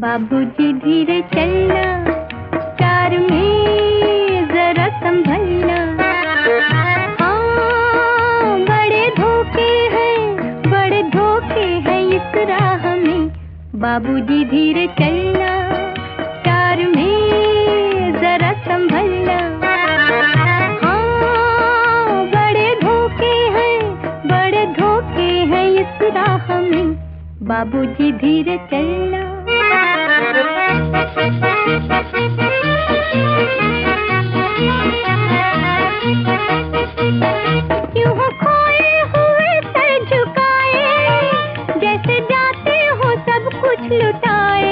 बाबूजी धीरे चलना कार में जरा संभलना। हाँ बड़े धोखे हैं, बड़े धोखे हैं इस राह में। बाबूजी धीरे चलना कार में जरा संभलना। हाँ बड़े धोखे हैं, बड़े धोखे हैं इस राह में। बाबूजी धीरे चलना। लुटाए।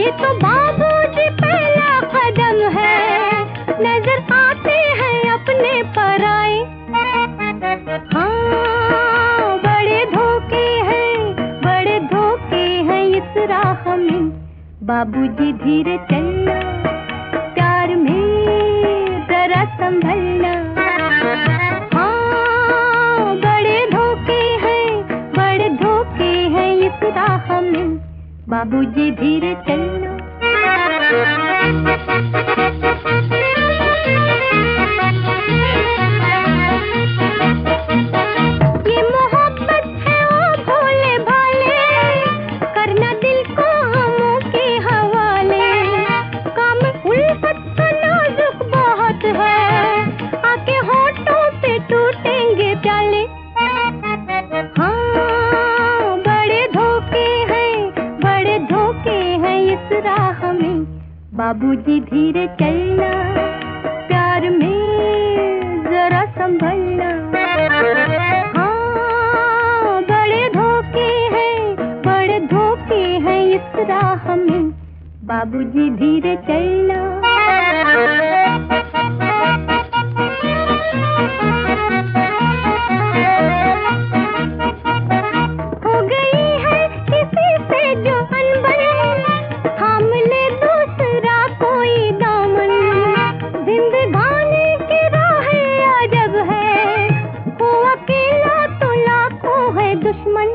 ये तो बाबूजी राह में बाबूजी धीरे चलना, प्यार में जरा संभलना। हाँ बड़े धोखे हैं, बड़े धोखे हैं इस राह में बाबूजी धीरे चलना। बाबूजी धीरे चलना, प्यार में जरा संभलना। हाँ बड़े धोखे हैं, बड़े धोखे हैं इस राह में। बाबूजी धीरे चलना दुश्मन।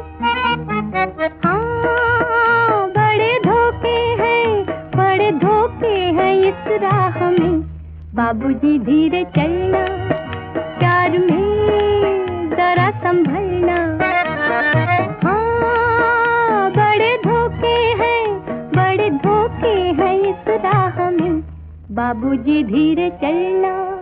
हाँ बड़े धोखे हैं, बड़े धोखे हैं इस राह में। बाबूजी धीरे चलना, प्यार में जरा संभलना। हाँ बड़े धोखे हैं, बड़े धोखे हैं इस राह में। बाबूजी धीरे चलना।